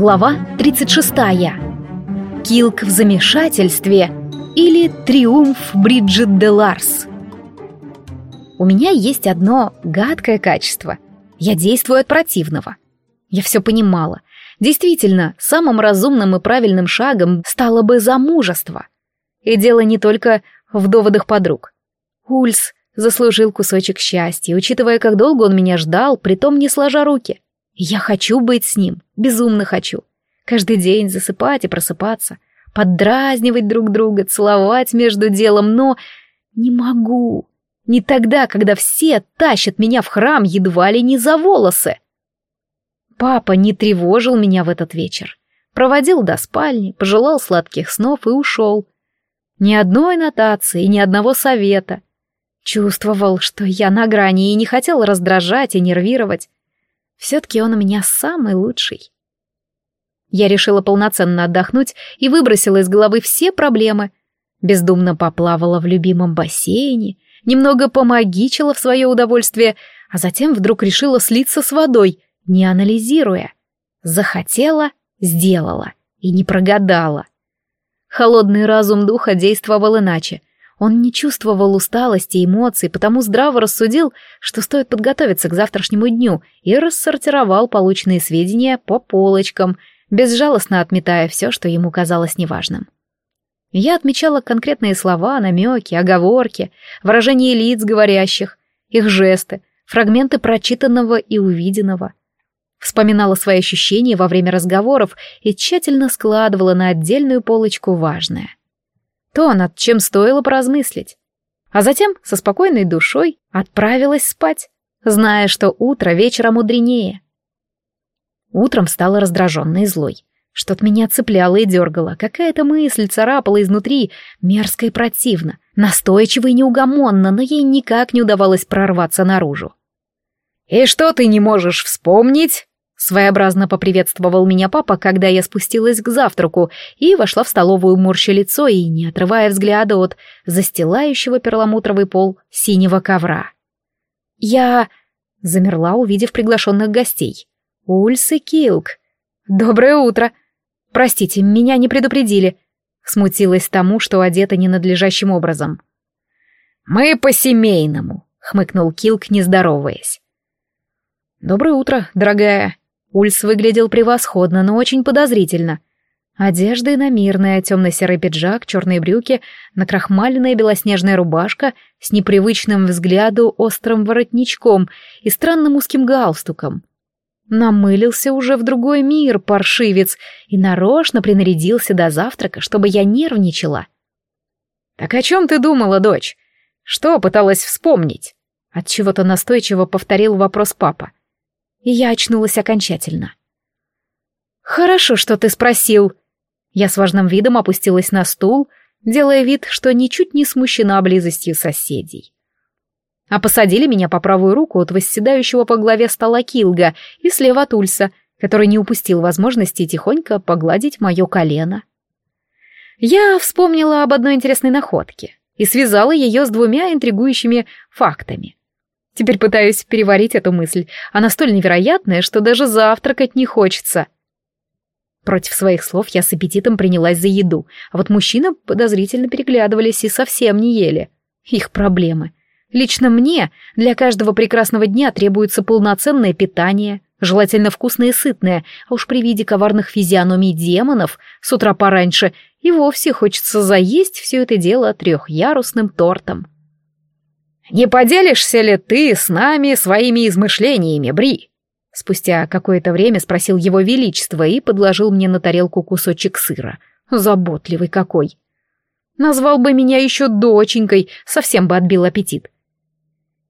Глава 36. Килк в замешательстве или Триумф Бриджит де Ларс. У меня есть одно гадкое качество. Я действую от противного. Я все понимала. Действительно, самым разумным и правильным шагом стало бы замужество. И дело не только в доводах подруг. Ульс заслужил кусочек счастья, учитывая, как долго он меня ждал, притом не сложа руки. Я хочу быть с ним, безумно хочу. Каждый день засыпать и просыпаться, поддразнивать друг друга, целовать между делом, но не могу. Не тогда, когда все тащат меня в храм едва ли не за волосы. Папа не тревожил меня в этот вечер. Проводил до спальни, пожелал сладких снов и ушел. Ни одной нотации, ни одного совета. Чувствовал, что я на грани и не хотел раздражать и нервировать. Все-таки он у меня самый лучший. Я решила полноценно отдохнуть и выбросила из головы все проблемы. Бездумно поплавала в любимом бассейне, немного помогичила в свое удовольствие, а затем вдруг решила слиться с водой, не анализируя. Захотела, сделала и не прогадала. Холодный разум духа действовал иначе — он не чувствовал усталости и эмоций, потому здраво рассудил, что стоит подготовиться к завтрашнему дню, и рассортировал полученные сведения по полочкам, безжалостно отметая все, что ему казалось неважным. Я отмечала конкретные слова, намеки, оговорки, выражения лиц говорящих, их жесты, фрагменты прочитанного и увиденного. Вспоминала свои ощущения во время разговоров и тщательно складывала на отдельную полочку важное то, над чем стоило поразмыслить. А затем со спокойной душой отправилась спать, зная, что утро вечера мудренее. Утром стала раздраженной и злой. Что-то меня цепляло и дергало, какая-то мысль царапала изнутри, мерзко и противно, настойчиво и неугомонно, но ей никак не удавалось прорваться наружу. «И что ты не можешь вспомнить?» Своеобразно поприветствовал меня папа, когда я спустилась к завтраку и вошла в столовую морща лицо и не отрывая взгляда от застилающего перламутровый пол синего ковра. Я замерла, увидев приглашенных гостей. Ульс и Килк. «Доброе утро!» «Простите, меня не предупредили», — смутилась тому, что одета ненадлежащим образом. «Мы по-семейному», — хмыкнул Килк, не здороваясь. «Доброе утро, дорогая», Ульс выглядел превосходно, но очень подозрительно. Одежда иномирная, темно-серый пиджак, черные брюки, накрахмаленная белоснежная рубашка с непривычным взгляду острым воротничком и странным узким галстуком. Намылился уже в другой мир, паршивец, и нарочно принарядился до завтрака, чтобы я нервничала. «Так о чем ты думала, дочь? Что пыталась вспомнить?» Отчего-то настойчиво повторил вопрос папа и я очнулась окончательно. «Хорошо, что ты спросил». Я с важным видом опустилась на стул, делая вид, что ничуть не смущена близостью соседей. А посадили меня по правую руку от восседающего по главе стола Килга и слева от Ульса, который не упустил возможности тихонько погладить мое колено. Я вспомнила об одной интересной находке и связала ее с двумя интригующими фактами. Теперь пытаюсь переварить эту мысль. Она столь невероятная, что даже завтракать не хочется. Против своих слов я с аппетитом принялась за еду, а вот мужчины подозрительно переглядывались и совсем не ели. Их проблемы. Лично мне для каждого прекрасного дня требуется полноценное питание, желательно вкусное и сытное, а уж при виде коварных физиономий демонов с утра пораньше и вовсе хочется заесть все это дело трехярусным тортом. «Не поделишься ли ты с нами своими измышлениями, Бри?» Спустя какое-то время спросил его величество и подложил мне на тарелку кусочек сыра. Заботливый какой. Назвал бы меня еще доченькой, совсем бы отбил аппетит.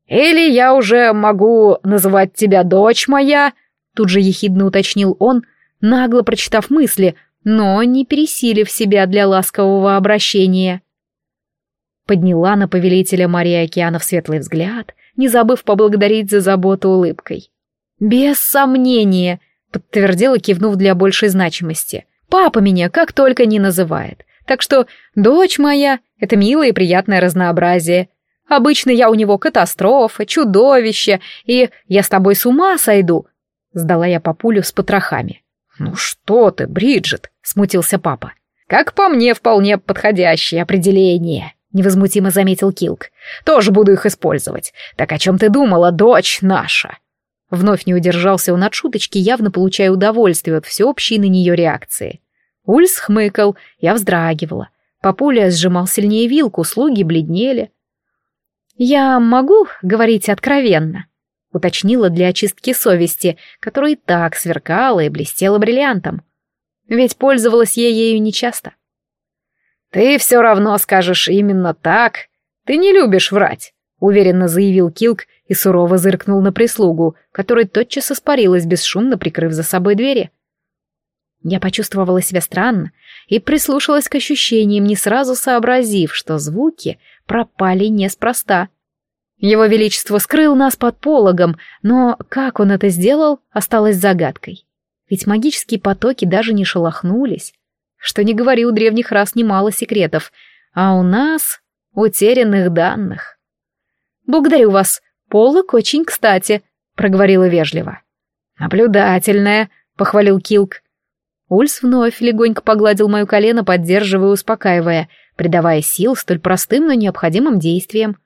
«Или я уже могу называть тебя дочь моя?» Тут же ехидно уточнил он, нагло прочитав мысли, но не пересилив себя для ласкового обращения подняла на повелителя Марии Океанов светлый взгляд, не забыв поблагодарить за заботу улыбкой. «Без сомнения», — подтвердила, кивнув для большей значимости. «Папа меня как только не называет. Так что дочь моя — это милое и приятное разнообразие. Обычно я у него катастрофа, чудовище, и я с тобой с ума сойду», — сдала я папулю с потрохами. «Ну что ты, Бриджит!» — смутился папа. «Как по мне, вполне подходящее определение», — невозмутимо заметил Килк. «Тоже буду их использовать. Так о чем ты думала, дочь наша?» Вновь не удержался он от шуточки, явно получая удовольствие от всеобщей на нее реакции. Ульс хмыкал, я вздрагивала. Папуля сжимал сильнее вилку, слуги бледнели. «Я могу говорить откровенно?» — уточнила для очистки совести, которая и так сверкала и блестела бриллиантом. Ведь пользовалась я ею нечасто. «Ты все равно скажешь именно так. Ты не любишь врать», — уверенно заявил Килк и сурово зыркнул на прислугу, которая тотчас испарилась, бесшумно прикрыв за собой двери. Я почувствовала себя странно и прислушалась к ощущениям, не сразу сообразив, что звуки пропали неспроста. Его Величество скрыл нас под пологом, но как он это сделал, осталось загадкой. Ведь магические потоки даже не шелохнулись. Что не говори, у древних рас немало секретов, а у нас утерянных данных. «Благодарю вас», «Полок очень кстати», — проговорила вежливо. «Наблюдательная», — похвалил Килк. Ульс вновь легонько погладил мое колено, поддерживая и успокаивая, придавая сил столь простым, но необходимым действиям.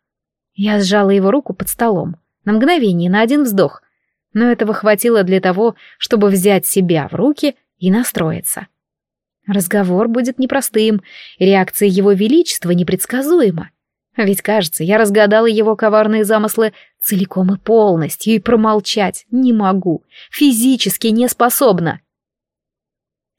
Я сжала его руку под столом, на мгновение, на один вздох, но этого хватило для того, чтобы взять себя в руки и настроиться. Разговор будет непростым, реакция его величества непредсказуема. Ведь, кажется, я разгадала его коварные замыслы целиком и полностью, и промолчать не могу, физически не способна.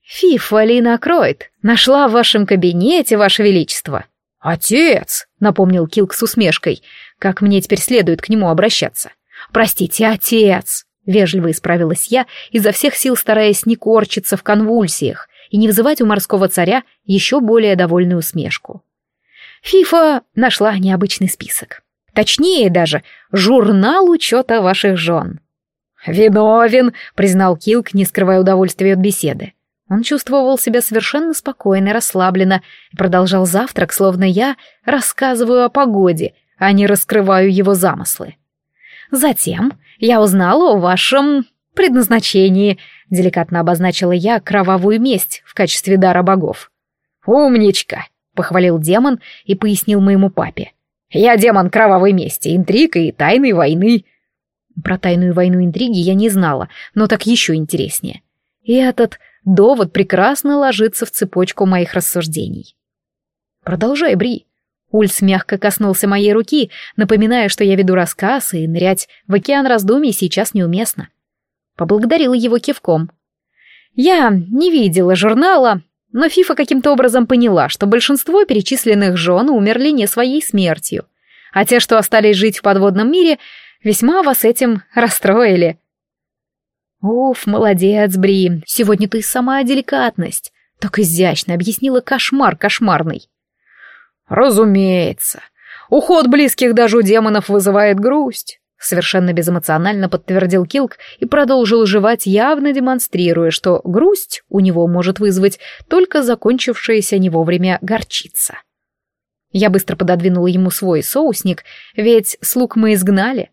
«Фиф, Алина Кройт, нашла в вашем кабинете, ваше величество». «Отец!» — напомнил Килк с усмешкой. «Как мне теперь следует к нему обращаться?» «Простите, отец!» — вежливо исправилась я, изо всех сил стараясь не корчиться в конвульсиях и не вызывать у морского царя еще более довольную усмешку. Фифа нашла необычный список. Точнее даже, журнал учета ваших жен. «Виновен», — признал Килк, не скрывая удовольствия от беседы. Он чувствовал себя совершенно спокойно и расслабленно и продолжал завтрак, словно я рассказываю о погоде, а не раскрываю его замыслы. «Затем я узнала о вашем предназначении», — деликатно обозначила я кровавую месть в качестве дара богов. «Умничка!» похвалил демон и пояснил моему папе. «Я демон кровавой мести, интриг и тайной войны». Про тайную войну интриги я не знала, но так еще интереснее. И этот довод прекрасно ложится в цепочку моих рассуждений. «Продолжай, Бри». Ульс мягко коснулся моей руки, напоминая, что я веду рассказ, и нырять в океан раздумий сейчас неуместно. Поблагодарила его кивком. «Я не видела журнала, но Фифа каким-то образом поняла, что большинство перечисленных жен умерли не своей смертью, а те, что остались жить в подводном мире, весьма вас этим расстроили. Уф, молодец, Бри, сегодня ты сама деликатность. Так изящно объяснила кошмар кошмарный. Разумеется. Уход близких даже у демонов вызывает грусть. Совершенно безэмоционально подтвердил Килк и продолжил жевать, явно демонстрируя, что грусть у него может вызвать только закончившаяся не вовремя горчица. Я быстро пододвинула ему свой соусник, ведь слуг мы изгнали.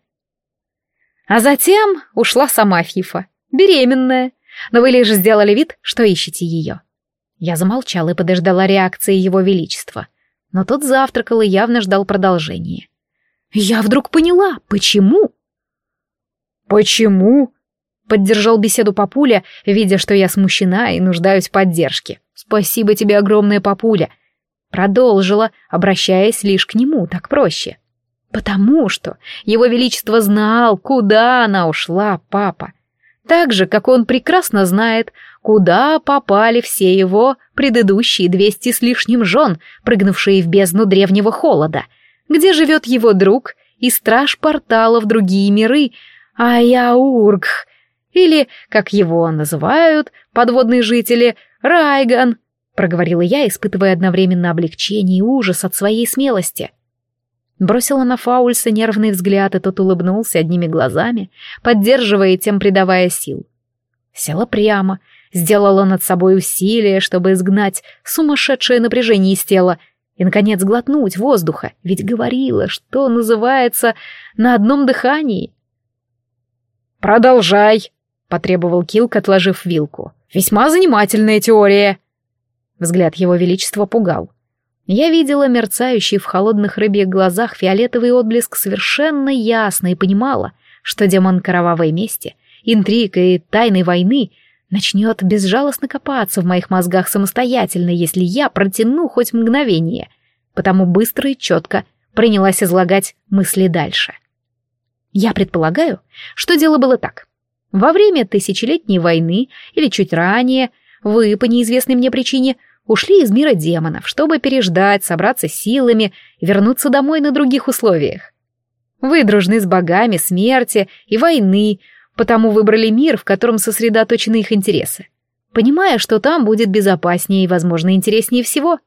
А затем ушла сама Фифа, беременная, но вы лишь сделали вид, что ищете ее. Я замолчала и подождала реакции его величества, но тот завтракал и явно ждал продолжения. Я вдруг поняла, почему. «Почему?» — поддержал беседу Папуля, видя, что я смущена и нуждаюсь в поддержке. «Спасибо тебе огромное, Папуля!» Продолжила, обращаясь лишь к нему, так проще. «Потому что его величество знал, куда она ушла, папа. Так же, как он прекрасно знает, куда попали все его предыдущие двести с лишним жен, прыгнувшие в бездну древнего холода — где живет его друг и страж портала в другие миры, Аяургх, или, как его называют, подводные жители, Райган, проговорила я, испытывая одновременно облегчение и ужас от своей смелости. Бросила на Фаульса нервный взгляд, и тот улыбнулся одними глазами, поддерживая и тем придавая сил. Села прямо, сделала над собой усилие, чтобы изгнать сумасшедшее напряжение из тела, и, наконец, глотнуть воздуха, ведь говорила, что называется на одном дыхании. «Продолжай», — потребовал Килк, отложив вилку. Весьма занимательная теория. Взгляд его величества пугал. Я видела мерцающий в холодных рыбьих глазах фиолетовый отблеск совершенно ясно и понимала, что демон кровавой мести, интриг и тайной войны начнет безжалостно копаться в моих мозгах самостоятельно, если я протяну хоть мгновение, потому быстро и четко принялась излагать мысли дальше. Я предполагаю, что дело было так. Во время тысячелетней войны или чуть ранее вы, по неизвестной мне причине, ушли из мира демонов, чтобы переждать, собраться силами вернуться домой на других условиях. Вы дружны с богами смерти и войны, потому выбрали мир, в котором сосредоточены их интересы, понимая, что там будет безопаснее и, возможно, интереснее всего.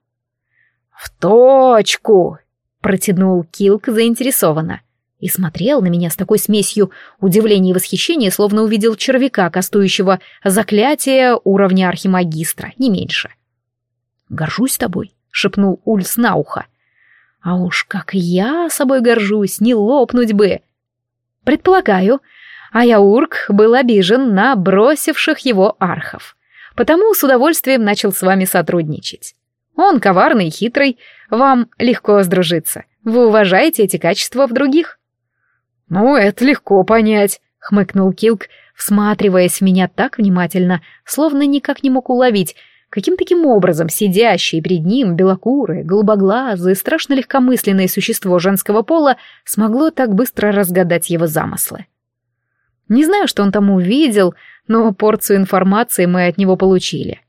«В точку!» — протянул Килк заинтересованно и смотрел на меня с такой смесью удивления и восхищения, словно увидел червяка, кастующего заклятие уровня архимагистра, не меньше. «Горжусь тобой», — шепнул Ульс на ухо. «А уж как я собой горжусь, не лопнуть бы!» «Предполагаю, Аяурк был обижен на бросивших его архов, потому с удовольствием начал с вами сотрудничать. Он коварный и хитрый, вам легко сдружиться. Вы уважаете эти качества в других?» «Ну, это легко понять», — хмыкнул Килк, всматриваясь в меня так внимательно, словно никак не мог уловить, каким таким образом сидящее перед ним белокурое, голубоглазое, страшно легкомысленное существо женского пола смогло так быстро разгадать его замыслы. Не знаю, что он там увидел, но порцию информации мы от него получили.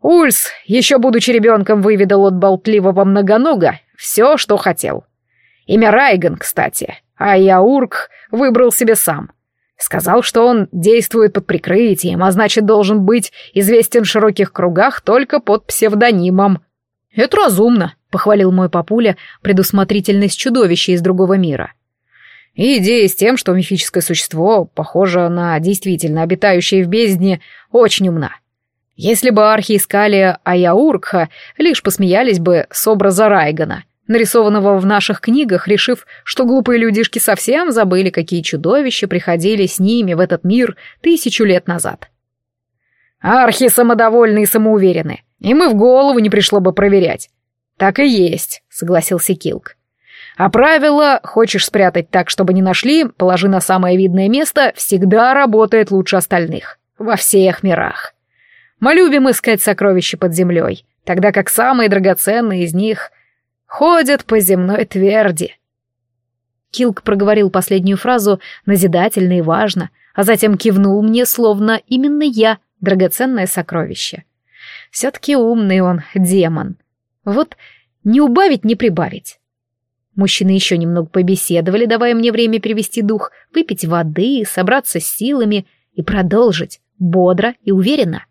Ульс, еще будучи ребенком, выведал от болтливого многонога все, что хотел. Имя Райган, кстати, а я Урк выбрал себе сам. Сказал, что он действует под прикрытием, а значит, должен быть известен в широких кругах только под псевдонимом. «Это разумно», — похвалил мой папуля предусмотрительность чудовища из другого мира. И идея с тем, что мифическое существо, похоже на действительно обитающее в бездне, очень умна. Если бы архи искали Аяуркха, лишь посмеялись бы с образа Райгана — нарисованного в наших книгах, решив, что глупые людишки совсем забыли, какие чудовища приходили с ними в этот мир тысячу лет назад. Архи самодовольны и самоуверены, и мы в голову не пришло бы проверять. Так и есть, согласился Килк. А правило «хочешь спрятать так, чтобы не нашли, положи на самое видное место» всегда работает лучше остальных. Во всех мирах. Мы любим искать сокровища под землей, тогда как самые драгоценные из них ходят по земной тверди. Килк проговорил последнюю фразу назидательно и важно, а затем кивнул мне, словно именно я — драгоценное сокровище. Все-таки умный он, демон. Вот не убавить, не прибавить. Мужчины еще немного побеседовали, давая мне время перевести дух, выпить воды, собраться с силами и продолжить, бодро и уверенно.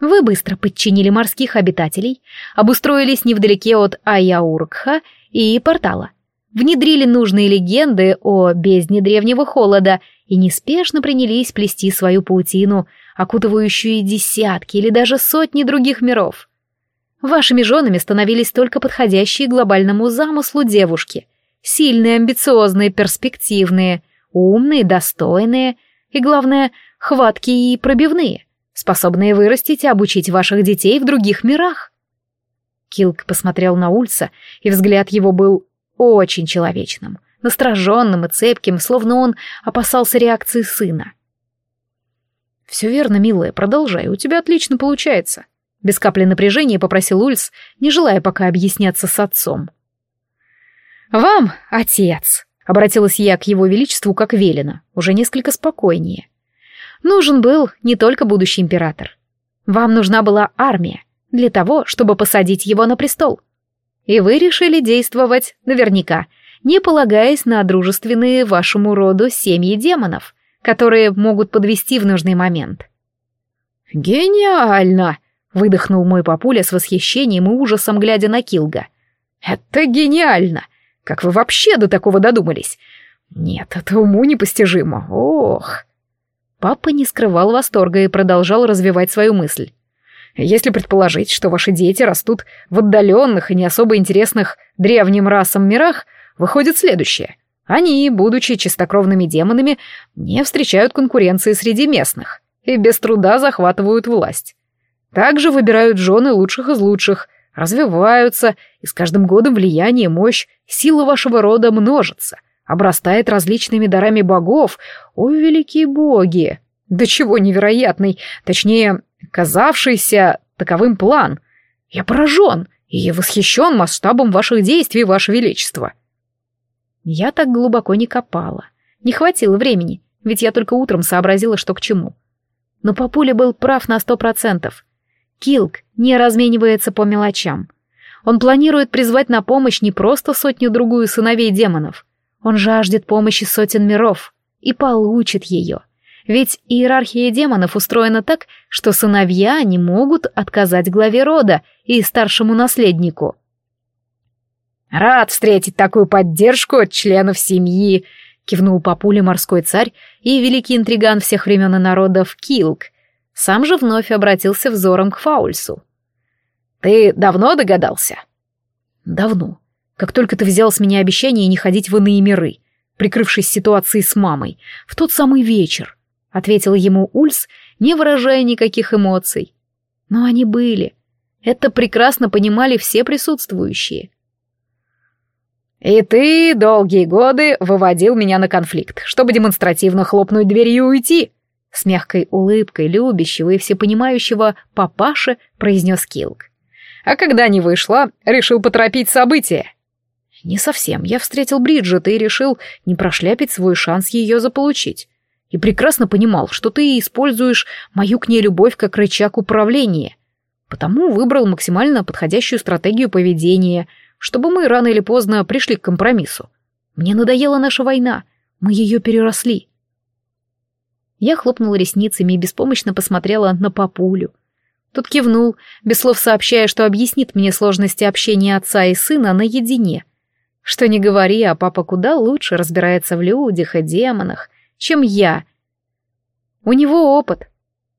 Вы быстро подчинили морских обитателей, обустроились невдалеке от Аяуркха и портала, внедрили нужные легенды о бездне древнего холода и неспешно принялись плести свою паутину, окутывающую десятки или даже сотни других миров. Вашими женами становились только подходящие глобальному замыслу девушки, сильные, амбициозные, перспективные, умные, достойные и, главное, хваткие и пробивные способные вырастить и обучить ваших детей в других мирах. Килк посмотрел на Ульса, и взгляд его был очень человечным, настороженным и цепким, словно он опасался реакции сына. «Все верно, милая, продолжай, у тебя отлично получается», — без капли напряжения попросил Ульс, не желая пока объясняться с отцом. «Вам, отец», — обратилась я к его величеству как велено, уже несколько спокойнее. Нужен был не только будущий император. Вам нужна была армия для того, чтобы посадить его на престол. И вы решили действовать наверняка, не полагаясь на дружественные вашему роду семьи демонов, которые могут подвести в нужный момент. «Гениально!» — выдохнул мой папуля с восхищением и ужасом, глядя на Килга. «Это гениально! Как вы вообще до такого додумались? Нет, это уму непостижимо. Ох!» Папа не скрывал восторга и продолжал развивать свою мысль. Если предположить, что ваши дети растут в отдаленных и не особо интересных древним расам мирах, выходит следующее. Они, будучи чистокровными демонами, не встречают конкуренции среди местных. и без труда захватывают власть. Также выбирают жены лучших из лучших, развиваются, и с каждым годом влияние, мощь, сила вашего рода множится, обрастает различными дарами богов. О, великие боги! Да чего невероятный, точнее, казавшийся таковым план. Я поражен и восхищен масштабом ваших действий, ваше величество. Я так глубоко не копала. Не хватило времени, ведь я только утром сообразила, что к чему. Но папуля был прав на сто процентов. Килк не разменивается по мелочам. Он планирует призвать на помощь не просто сотню-другую сыновей демонов. Он жаждет помощи сотен миров и получит ее. Ведь иерархия демонов устроена так, что сыновья не могут отказать главе рода и старшему наследнику. «Рад встретить такую поддержку от членов семьи», — кивнул папуля морской царь и великий интриган всех времен и народов Килк. Сам же вновь обратился взором к Фаульсу. «Ты давно догадался?» «Давно. Как только ты взял с меня обещание не ходить в иные миры, прикрывшись ситуацией с мамой, в тот самый вечер», — ответил ему Ульс, не выражая никаких эмоций. Но они были. Это прекрасно понимали все присутствующие. «И ты долгие годы выводил меня на конфликт, чтобы демонстративно хлопнуть дверью и уйти», с мягкой улыбкой любящего и всепонимающего папаши произнес Килк. «А когда не вышла, решил поторопить события». «Не совсем. Я встретил Бриджит и решил не прошляпить свой шанс ее заполучить. И прекрасно понимал, что ты используешь мою к ней любовь как рычаг управления. Потому выбрал максимально подходящую стратегию поведения — чтобы мы рано или поздно пришли к компромиссу. Мне надоела наша война, мы ее переросли. Я хлопнула ресницами и беспомощно посмотрела на папулю. Тот кивнул, без слов сообщая, что объяснит мне сложности общения отца и сына наедине. Что не говори, а папа куда лучше разбирается в людях и демонах, чем я. У него опыт.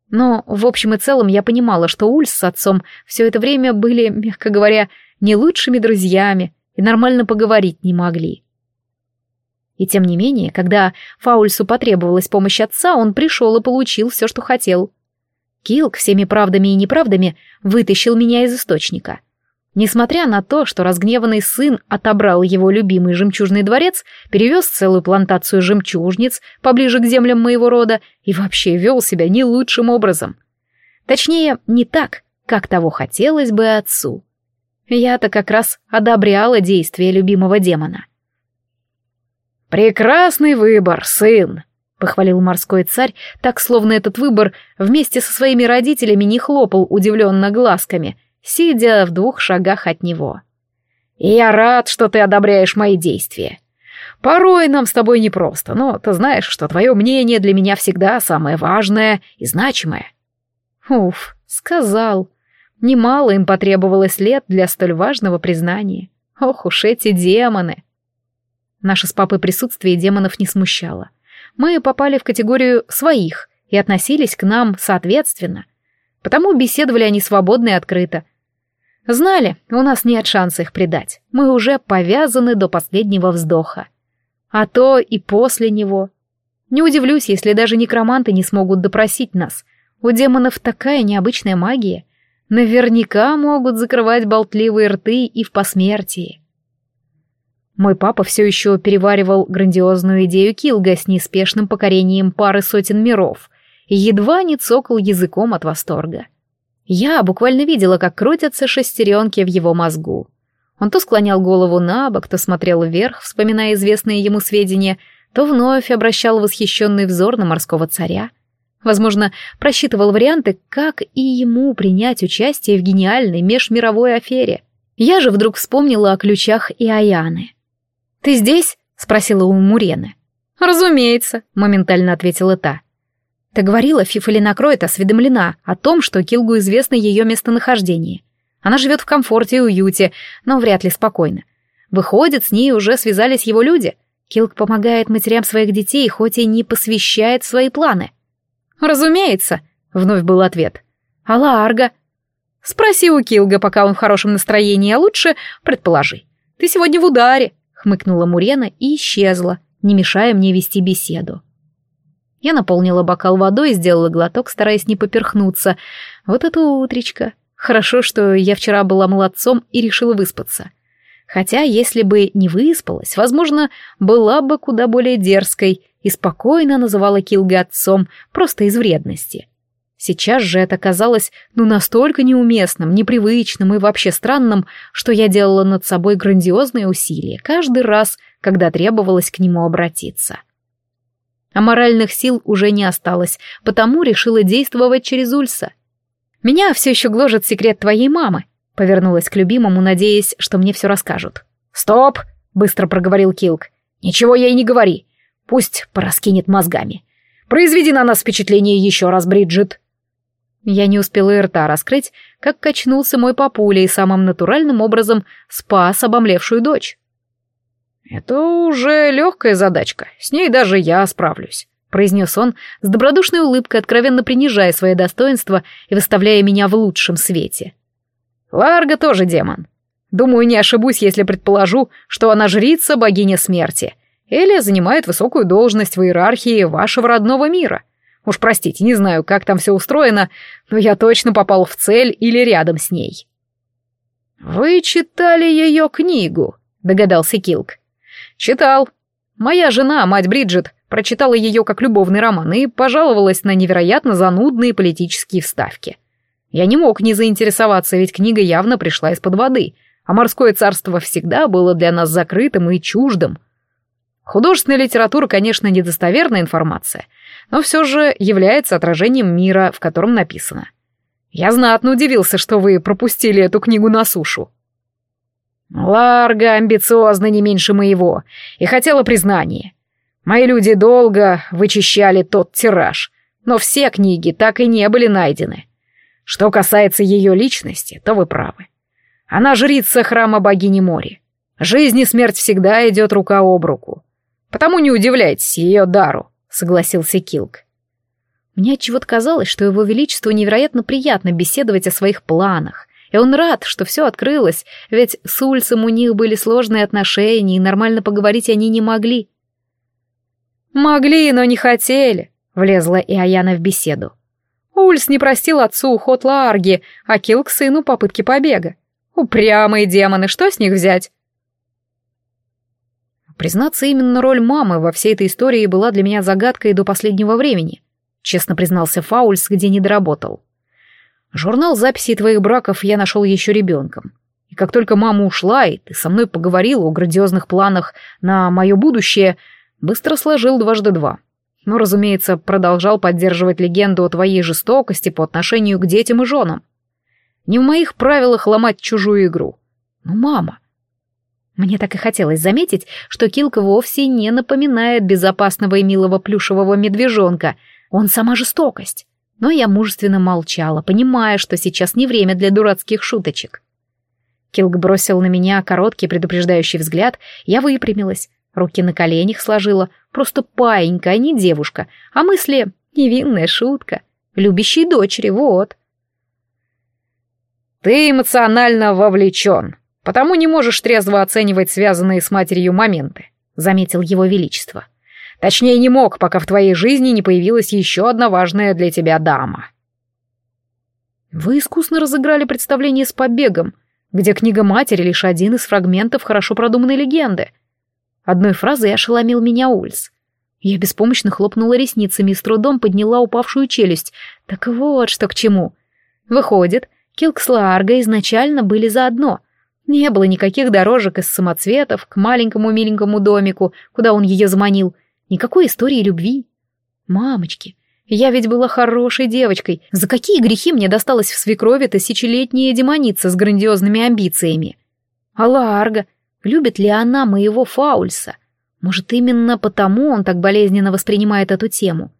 Но, в общем и целом, я понимала, что Ульс с отцом все это время были, мягко говоря, не лучшими друзьями и нормально поговорить не могли. И тем не менее, когда Фаульсу потребовалась помощь отца, он пришел и получил все, что хотел. Килк всеми правдами и неправдами вытащил меня из источника. Несмотря на то, что разгневанный сын отобрал его любимый жемчужный дворец, перевез целую плантацию жемчужниц поближе к землям моего рода и вообще вел себя не лучшим образом. Точнее, не так, как того хотелось бы отцу. Я-то как раз одобряла действия любимого демона. «Прекрасный выбор, сын!» — похвалил морской царь, так словно этот выбор вместе со своими родителями не хлопал удивленно глазками, сидя в двух шагах от него. «Я рад, что ты одобряешь мои действия. Порой нам с тобой непросто, но ты знаешь, что твое мнение для меня всегда самое важное и значимое». «Уф, сказал. Немало им потребовалось лет для столь важного признания. Ох уж эти демоны! Наше с папой присутствие демонов не смущало. Мы попали в категорию «своих» и относились к нам соответственно. Потому беседовали они свободно и открыто. Знали, у нас нет шанса их предать. Мы уже повязаны до последнего вздоха. А то и после него. Не удивлюсь, если даже некроманты не смогут допросить нас. У демонов такая необычная магия наверняка могут закрывать болтливые рты и в посмертии. Мой папа все еще переваривал грандиозную идею Килга с неспешным покорением пары сотен миров и едва не цокал языком от восторга. Я буквально видела, как крутятся шестеренки в его мозгу. Он то склонял голову на бок, то смотрел вверх, вспоминая известные ему сведения, то вновь обращал восхищенный взор на морского царя — Возможно, просчитывал варианты, как и ему принять участие в гениальной межмировой афере. Я же вдруг вспомнила о ключах и Аяны. «Ты здесь?» — спросила у Мурены. «Разумеется», — моментально ответила та. «Ты говорила, Фифа накроет осведомлена о том, что Килгу известно ее местонахождение. Она живет в комфорте и уюте, но вряд ли спокойно. Выходит, с ней уже связались его люди. Килг помогает матерям своих детей, хоть и не посвящает свои планы». «Разумеется», — вновь был ответ. «А Лаарга?» «Спроси у Килга, пока он в хорошем настроении, а лучше предположи. Ты сегодня в ударе», — хмыкнула Мурена и исчезла, не мешая мне вести беседу. Я наполнила бокал водой и сделала глоток, стараясь не поперхнуться. Вот это утречко. Хорошо, что я вчера была молодцом и решила выспаться. Хотя, если бы не выспалась, возможно, была бы куда более дерзкой и спокойно называла Килга отцом, просто из вредности. Сейчас же это казалось ну настолько неуместным, непривычным и вообще странным, что я делала над собой грандиозные усилия каждый раз, когда требовалось к нему обратиться. А моральных сил уже не осталось, потому решила действовать через Ульса. «Меня все еще гложет секрет твоей мамы», — повернулась к любимому, надеясь, что мне все расскажут. «Стоп!» — быстро проговорил Килк. «Ничего ей не говори. Пусть пораскинет мозгами. Произведи на нас впечатление еще раз, Бриджит». Я не успела и рта раскрыть, как качнулся мой папуля и самым натуральным образом спас обомлевшую дочь. «Это уже легкая задачка, с ней даже я справлюсь», — произнес он с добродушной улыбкой, откровенно принижая свои достоинства и выставляя меня в лучшем свете. «Ларга тоже демон. Думаю, не ошибусь, если предположу, что она жрица богиня смерти или занимает высокую должность в иерархии вашего родного мира. Уж простите, не знаю, как там все устроено, но я точно попал в цель или рядом с ней. «Вы читали ее книгу», — догадался Килк. «Читал. Моя жена, мать Бриджит, прочитала ее как любовный роман и пожаловалась на невероятно занудные политические вставки. Я не мог не заинтересоваться, ведь книга явно пришла из-под воды, а морское царство всегда было для нас закрытым и чуждым. Художественная литература, конечно, недостоверная информация — но все же является отражением мира, в котором написано. Я знатно удивился, что вы пропустили эту книгу на сушу. Ларга амбициозна не меньше моего и хотела признания. Мои люди долго вычищали тот тираж, но все книги так и не были найдены. Что касается ее личности, то вы правы. Она жрица храма богини моря. Жизнь и смерть всегда идет рука об руку. Потому не удивляйтесь ее дару. — согласился Килк. Мне отчего-то казалось, что его величеству невероятно приятно беседовать о своих планах, и он рад, что все открылось, ведь с Ульсом у них были сложные отношения, и нормально поговорить они не могли. «Могли, но не хотели», — влезла и Аяна в беседу. Ульс не простил отцу уход Ларги, а Килк сыну попытки побега. Упрямые демоны, что с них взять? Признаться, именно роль мамы во всей этой истории была для меня загадкой до последнего времени. Честно признался Фаульс, где не доработал. Журнал записей твоих браков я нашел еще ребенком. И как только мама ушла, и ты со мной поговорил о грандиозных планах на мое будущее, быстро сложил дважды два. Но, разумеется, продолжал поддерживать легенду о твоей жестокости по отношению к детям и женам. Не в моих правилах ломать чужую игру. Но мама, мне так и хотелось заметить, что Килка вовсе не напоминает безопасного и милого плюшевого медвежонка. Он сама жестокость. Но я мужественно молчала, понимая, что сейчас не время для дурацких шуточек. Килк бросил на меня короткий предупреждающий взгляд, я выпрямилась, руки на коленях сложила, просто паинька, а не девушка, а мысли — невинная шутка, любящей дочери, вот. «Ты эмоционально вовлечен», потому не можешь трезво оценивать связанные с матерью моменты», — заметил его величество. «Точнее, не мог, пока в твоей жизни не появилась еще одна важная для тебя дама». «Вы искусно разыграли представление с побегом, где книга матери лишь один из фрагментов хорошо продуманной легенды». Одной фразой ошеломил меня Ульс. Я беспомощно хлопнула ресницами и с трудом подняла упавшую челюсть. Так вот, что к чему. Выходит, Килк с Лаарго изначально были заодно — не было никаких дорожек из самоцветов к маленькому миленькому домику, куда он ее заманил. Никакой истории любви. Мамочки, я ведь была хорошей девочкой. За какие грехи мне досталась в свекрови тысячелетняя демоница с грандиозными амбициями? А Ларга, любит ли она моего Фаульса? Может, именно потому он так болезненно воспринимает эту тему?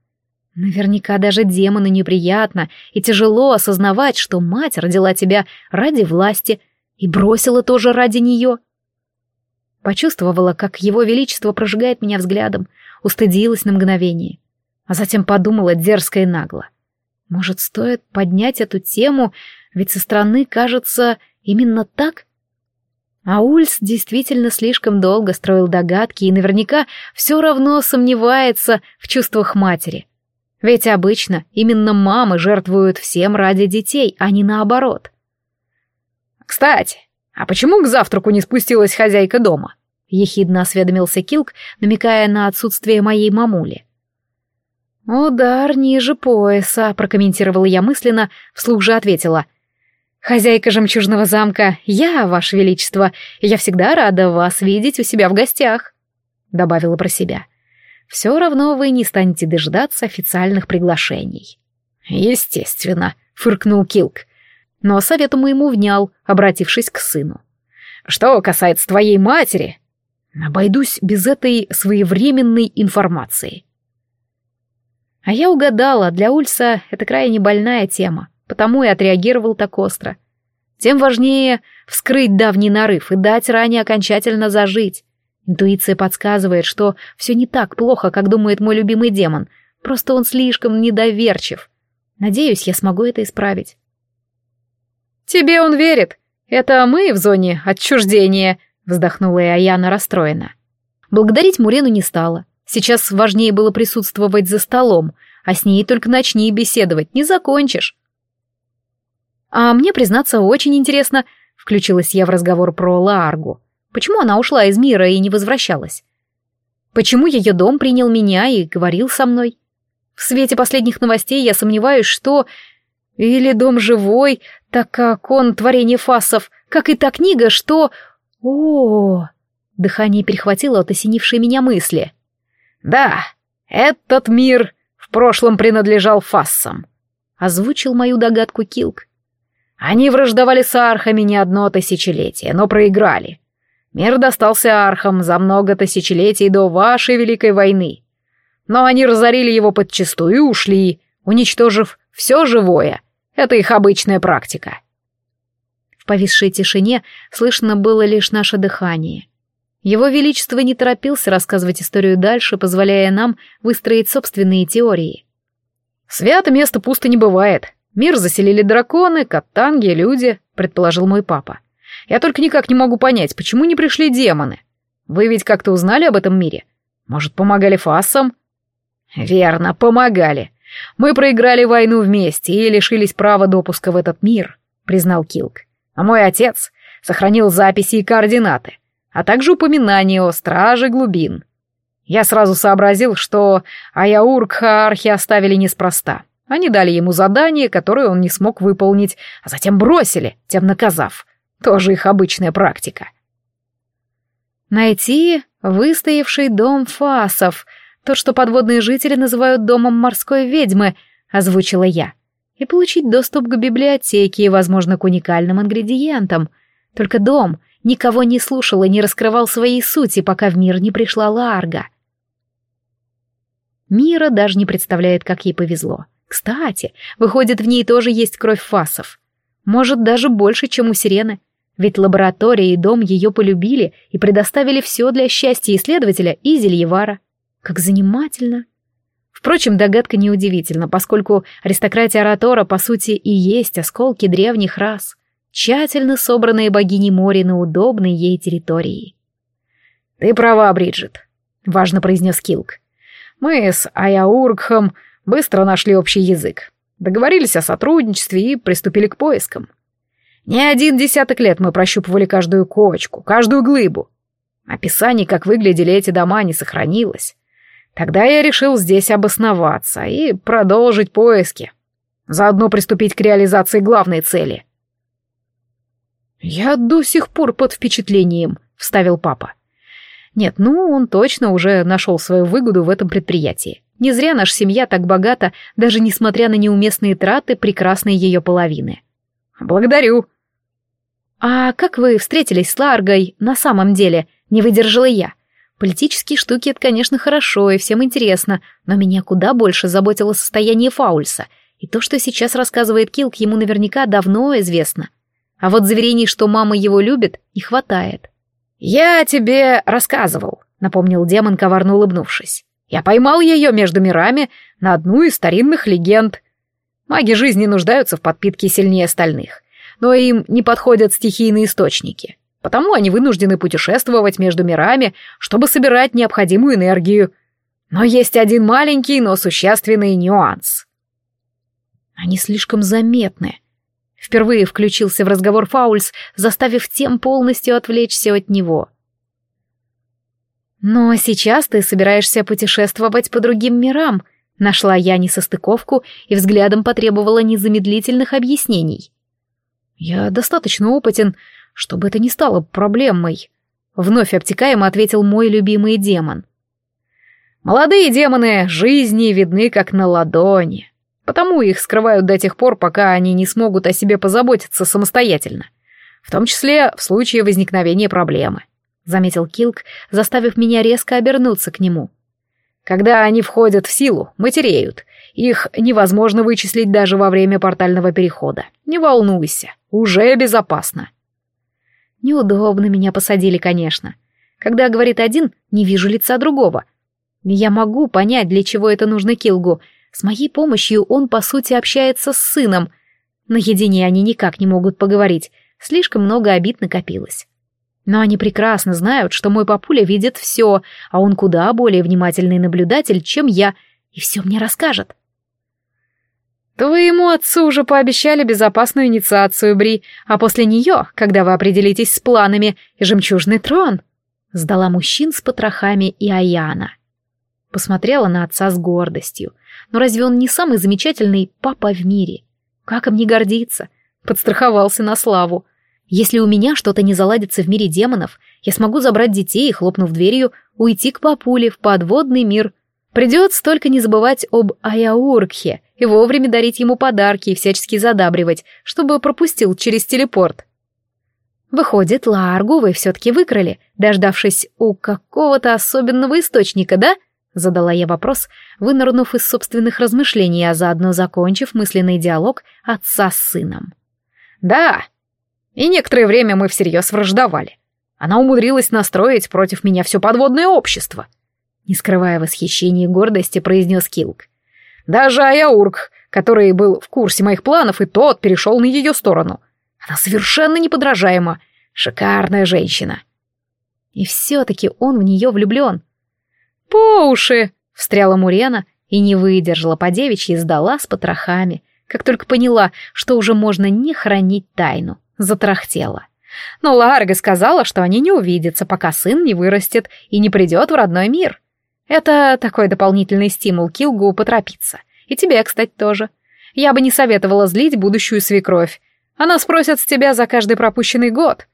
Наверняка даже демону неприятно и тяжело осознавать, что мать родила тебя ради власти, и бросила тоже ради нее. Почувствовала, как его величество прожигает меня взглядом, устыдилась на мгновение, а затем подумала дерзко и нагло. Может, стоит поднять эту тему, ведь со стороны кажется именно так? А Ульс действительно слишком долго строил догадки и наверняка все равно сомневается в чувствах матери. Ведь обычно именно мамы жертвуют всем ради детей, а не наоборот. «Кстати, а почему к завтраку не спустилась хозяйка дома?» — ехидно осведомился Килк, намекая на отсутствие моей мамули. «Удар ниже пояса», — прокомментировала я мысленно, вслух же ответила. «Хозяйка жемчужного замка, я, Ваше Величество, я всегда рада вас видеть у себя в гостях», — добавила про себя. «Все равно вы не станете дождаться официальных приглашений». «Естественно», — фыркнул Килк, но совету моему внял, обратившись к сыну. «Что касается твоей матери, обойдусь без этой своевременной информации». А я угадала, для Ульса это крайне больная тема, потому и отреагировал так остро. Тем важнее вскрыть давний нарыв и дать ране окончательно зажить. Интуиция подсказывает, что все не так плохо, как думает мой любимый демон, просто он слишком недоверчив. Надеюсь, я смогу это исправить. «Тебе он верит. Это мы в зоне отчуждения», — вздохнула и Аяна расстроена. Благодарить Мурену не стала. Сейчас важнее было присутствовать за столом, а с ней только начни беседовать, не закончишь. А мне, признаться, очень интересно, включилась я в разговор про Лааргу. Почему она ушла из мира и не возвращалась? Почему ее дом принял меня и говорил со мной? В свете последних новостей я сомневаюсь, что... Или дом живой, так как он творение фасов, как и та книга, что... О, Дыхание перехватило от осенившей меня мысли. «Да, этот мир в прошлом принадлежал фассам», — озвучил мою догадку Килк. «Они враждовали с архами не одно тысячелетие, но проиграли. Мир достался архам за много тысячелетий до вашей Великой войны. Но они разорили его подчистую и ушли, уничтожив все живое. Это их обычная практика». В повисшей тишине слышно было лишь наше дыхание. Его Величество не торопился рассказывать историю дальше, позволяя нам выстроить собственные теории. «Свято место пусто не бывает. Мир заселили драконы, каттанги, люди», — предположил мой папа. «Я только никак не могу понять, почему не пришли демоны? Вы ведь как-то узнали об этом мире? Может, помогали фассам?» «Верно, помогали. Мы проиграли войну вместе и лишились права допуска в этот мир», — признал Килк. «А мой отец сохранил записи и координаты а также упоминание о страже глубин. Я сразу сообразил, что Аяуркха архи оставили неспроста. Они дали ему задание, которое он не смог выполнить, а затем бросили, тем наказав. Тоже их обычная практика. Найти выстоявший дом фасов, то, что подводные жители называют домом морской ведьмы, озвучила я, и получить доступ к библиотеке и, возможно, к уникальным ингредиентам. Только дом никого не слушал и не раскрывал своей сути, пока в мир не пришла Ларга. Мира даже не представляет, как ей повезло. Кстати, выходит, в ней тоже есть кровь фасов. Может, даже больше, чем у Сирены. Ведь лаборатория и дом ее полюбили и предоставили все для счастья исследователя и Зельевара. Как занимательно. Впрочем, догадка неудивительна, поскольку аристократия Аратора, по сути, и есть осколки древних рас тщательно собранные богини моря на удобной ей территории. «Ты права, Бриджит», — важно произнес Килк. «Мы с Аяургхом быстро нашли общий язык, договорились о сотрудничестве и приступили к поискам. Не один десяток лет мы прощупывали каждую кочку, каждую глыбу. Описание, как выглядели эти дома, не сохранилось. Тогда я решил здесь обосноваться и продолжить поиски. Заодно приступить к реализации главной цели — «Я до сих пор под впечатлением», — вставил папа. «Нет, ну, он точно уже нашел свою выгоду в этом предприятии. Не зря наша семья так богата, даже несмотря на неуместные траты прекрасной ее половины». «Благодарю». «А как вы встретились с Ларгой на самом деле?» — не выдержала я. Политические штуки — это, конечно, хорошо и всем интересно, но меня куда больше заботило состояние Фаульса, и то, что сейчас рассказывает Килк, ему наверняка давно известно. А вот заверений, что мама его любит, не хватает. «Я тебе рассказывал», — напомнил демон, коварно улыбнувшись. «Я поймал ее между мирами на одну из старинных легенд. Маги жизни нуждаются в подпитке сильнее остальных, но им не подходят стихийные источники. Потому они вынуждены путешествовать между мирами, чтобы собирать необходимую энергию. Но есть один маленький, но существенный нюанс. Они слишком заметны. Впервые включился в разговор Фаульс, заставив тем полностью отвлечься от него. «Но сейчас ты собираешься путешествовать по другим мирам», Нашла я несостыковку и взглядом потребовала незамедлительных объяснений. «Я достаточно опытен, чтобы это не стало проблемой», — вновь обтекаемо ответил мой любимый демон. «Молодые демоны жизни видны как на ладони, потому их скрывают до тех пор, пока они не смогут о себе позаботиться самостоятельно, в том числе в случае возникновения проблемы», — заметил Килк, заставив меня резко обернуться к нему. Когда они входят в силу, матереют. Их невозможно вычислить даже во время портального перехода. Не волнуйся, уже безопасно. Неудобно меня посадили, конечно. Когда говорит один, не вижу лица другого. Я могу понять, для чего это нужно Килгу. С моей помощью он, по сути, общается с сыном. Наедине они никак не могут поговорить. Слишком много обид накопилось. Но они прекрасно знают, что мой папуля видит все, а он куда более внимательный наблюдатель, чем я, и все мне расскажет. Твоему отцу уже пообещали безопасную инициацию, Бри, а после нее, когда вы определитесь с планами, и жемчужный трон. Сдала мужчин с потрохами и Аяна. Посмотрела на отца с гордостью. Но разве он не самый замечательный папа в мире? Как им не гордиться? Подстраховался на славу. Если у меня что-то не заладится в мире демонов, я смогу забрать детей и, хлопнув дверью, уйти к папуле в подводный мир. Придется только не забывать об Аяуркхе и вовремя дарить ему подарки и всячески задабривать, чтобы пропустил через телепорт. Выходит, Ларгу вы все-таки выкрали, дождавшись у какого-то особенного источника, да? Задала я вопрос, вынырнув из собственных размышлений, а заодно закончив мысленный диалог отца с сыном. «Да», и некоторое время мы всерьез враждовали. Она умудрилась настроить против меня все подводное общество. Не скрывая восхищения и гордости, произнес Килк. Даже Аяурк, который был в курсе моих планов, и тот перешел на ее сторону. Она совершенно неподражаема. Шикарная женщина. И все-таки он в нее влюблен. «По уши!» — встряла Мурена и не выдержала по девичьи сдала с потрохами, как только поняла, что уже можно не хранить тайну затрахтела. Но Ларга сказала, что они не увидятся, пока сын не вырастет и не придет в родной мир. Это такой дополнительный стимул Килгу поторопиться. И тебе, кстати, тоже. Я бы не советовала злить будущую свекровь. Она спросит с тебя за каждый пропущенный год.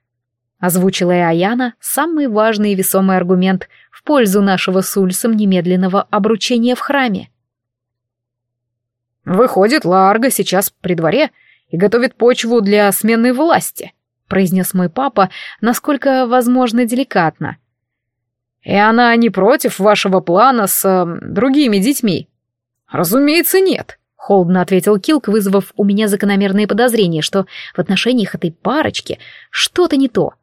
Озвучила и Аяна самый важный и весомый аргумент в пользу нашего с Ульсом немедленного обручения в храме. «Выходит, Ларга сейчас при дворе», и готовит почву для смены власти», — произнес мой папа, насколько возможно деликатно. «И она не против вашего плана с э, другими детьми?» «Разумеется, нет», — холодно ответил Килк, вызвав у меня закономерные подозрения, что в отношениях этой парочки что-то не то.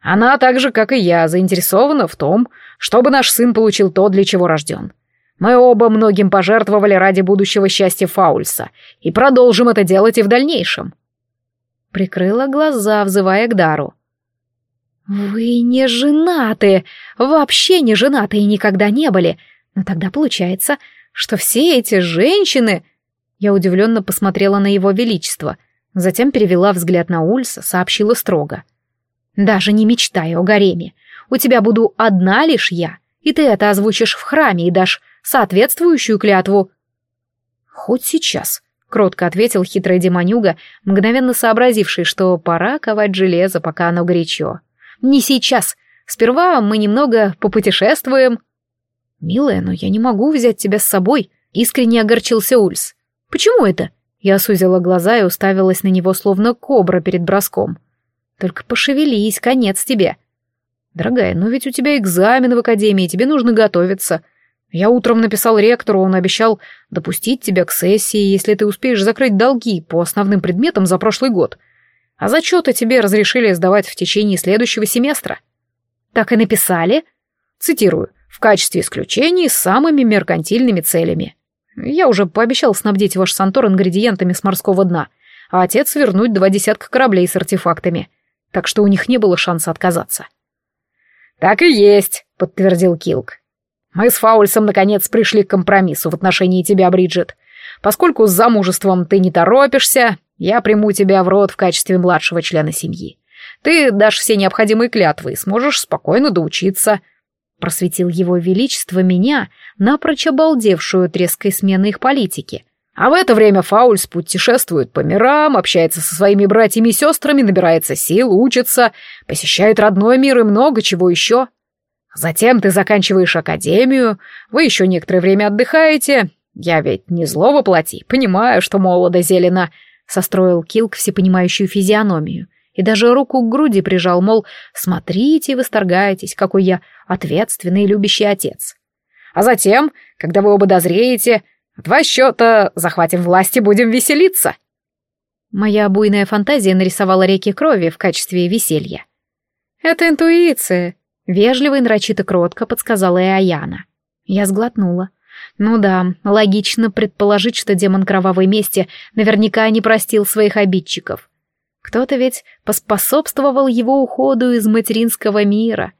«Она так же, как и я, заинтересована в том, чтобы наш сын получил то, для чего рожден. Мы оба многим пожертвовали ради будущего счастья Фаульса и продолжим это делать и в дальнейшем. Прикрыла глаза, взывая к дару. «Вы не женаты, вообще не женаты и никогда не были. Но тогда получается, что все эти женщины...» Я удивленно посмотрела на его величество, затем перевела взгляд на Ульса, сообщила строго. «Даже не мечтай о гареме. У тебя буду одна лишь я, и ты это озвучишь в храме и дашь соответствующую клятву. Хоть сейчас, кротко ответил хитрый демонюга, мгновенно сообразивший, что пора ковать железо, пока оно горячо. Не сейчас. Сперва мы немного попутешествуем. Милая, но я не могу взять тебя с собой, искренне огорчился Ульс. Почему это? Я сузила глаза и уставилась на него, словно кобра перед броском. Только пошевелись, конец тебе. Дорогая, но ведь у тебя экзамен в академии, тебе нужно готовиться. Я утром написал ректору, он обещал допустить тебя к сессии, если ты успеешь закрыть долги по основным предметам за прошлый год. А зачеты тебе разрешили сдавать в течение следующего семестра. Так и написали? Цитирую. В качестве исключений с самыми меркантильными целями. Я уже пообещал снабдить ваш Сантор ингредиентами с морского дна, а отец вернуть два десятка кораблей с артефактами. так что у них не было шанса отказаться. «Так и есть», — подтвердил Килк. «Мы с Фаульсом наконец пришли к компромиссу в отношении тебя, Бриджит. Поскольку с замужеством ты не торопишься, я приму тебя в рот в качестве младшего члена семьи. Ты дашь все необходимые клятвы и сможешь спокойно доучиться». Просветил его величество меня, напрочь обалдевшую от резкой смены их политики. А в это время Фаульс путешествует по мирам, общается со своими братьями и сестрами, набирается сил, учится, посещает родной мир и много чего еще. Затем ты заканчиваешь академию, вы еще некоторое время отдыхаете. Я ведь не зло воплоти, понимаю, что молодо зелено, — состроил Килк всепонимающую физиономию и даже руку к груди прижал, мол, смотрите и восторгайтесь, какой я ответственный и любящий отец. А затем, когда вы оба дозреете, два счета захватим власть и будем веселиться. Моя буйная фантазия нарисовала реки крови в качестве веселья. «Это интуиция», — вежливо и нарочито кротко подсказала и Аяна. Я сглотнула. Ну да, логично предположить, что демон кровавой мести наверняка не простил своих обидчиков. Кто-то ведь поспособствовал его уходу из материнского мира.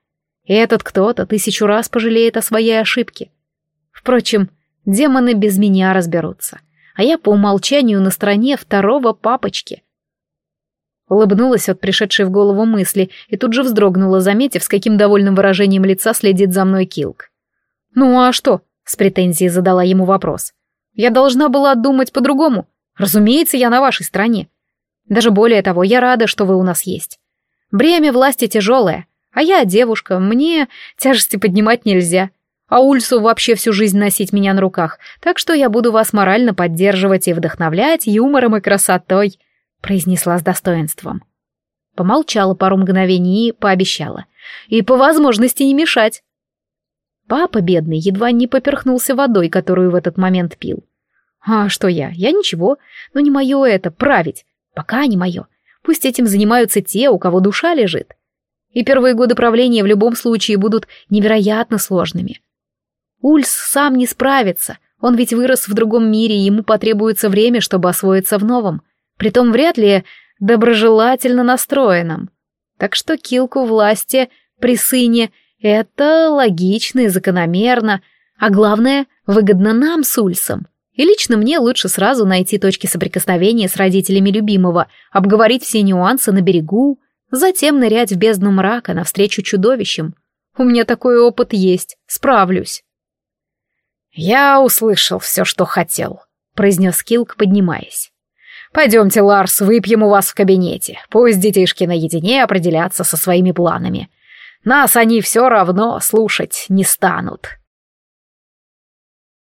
И этот кто-то тысячу раз пожалеет о своей ошибке. Впрочем, демоны без меня разберутся, а я по умолчанию на стороне второго папочки. Улыбнулась от пришедшей в голову мысли и тут же вздрогнула, заметив, с каким довольным выражением лица следит за мной Килк. «Ну а что?» — с претензией задала ему вопрос. «Я должна была думать по-другому. Разумеется, я на вашей стороне. Даже более того, я рада, что вы у нас есть. Бремя власти тяжелое, а я девушка, мне тяжести поднимать нельзя. А Ульсу вообще всю жизнь носить меня на руках, так что я буду вас морально поддерживать и вдохновлять юмором и красотой», — произнесла с достоинством. Помолчала пару мгновений и пообещала. «И по возможности не мешать». Папа, бедный, едва не поперхнулся водой, которую в этот момент пил. «А что я? Я ничего. Но не мое это, править. Пока не мое. Пусть этим занимаются те, у кого душа лежит. И первые годы правления в любом случае будут невероятно сложными. Ульс сам не справится, он ведь вырос в другом мире, и ему потребуется время, чтобы освоиться в новом, притом вряд ли доброжелательно настроенном. Так что килку власти при сыне — это логично и закономерно, а главное, выгодно нам с Ульсом. И лично мне лучше сразу найти точки соприкосновения с родителями любимого, обговорить все нюансы на берегу, затем нырять в бездну мрака навстречу чудовищам. У меня такой опыт есть, справлюсь. «Я услышал все, что хотел», — произнес Килк, поднимаясь. «Пойдемте, Ларс, выпьем у вас в кабинете. Пусть детишки наедине определятся со своими планами. Нас они все равно слушать не станут».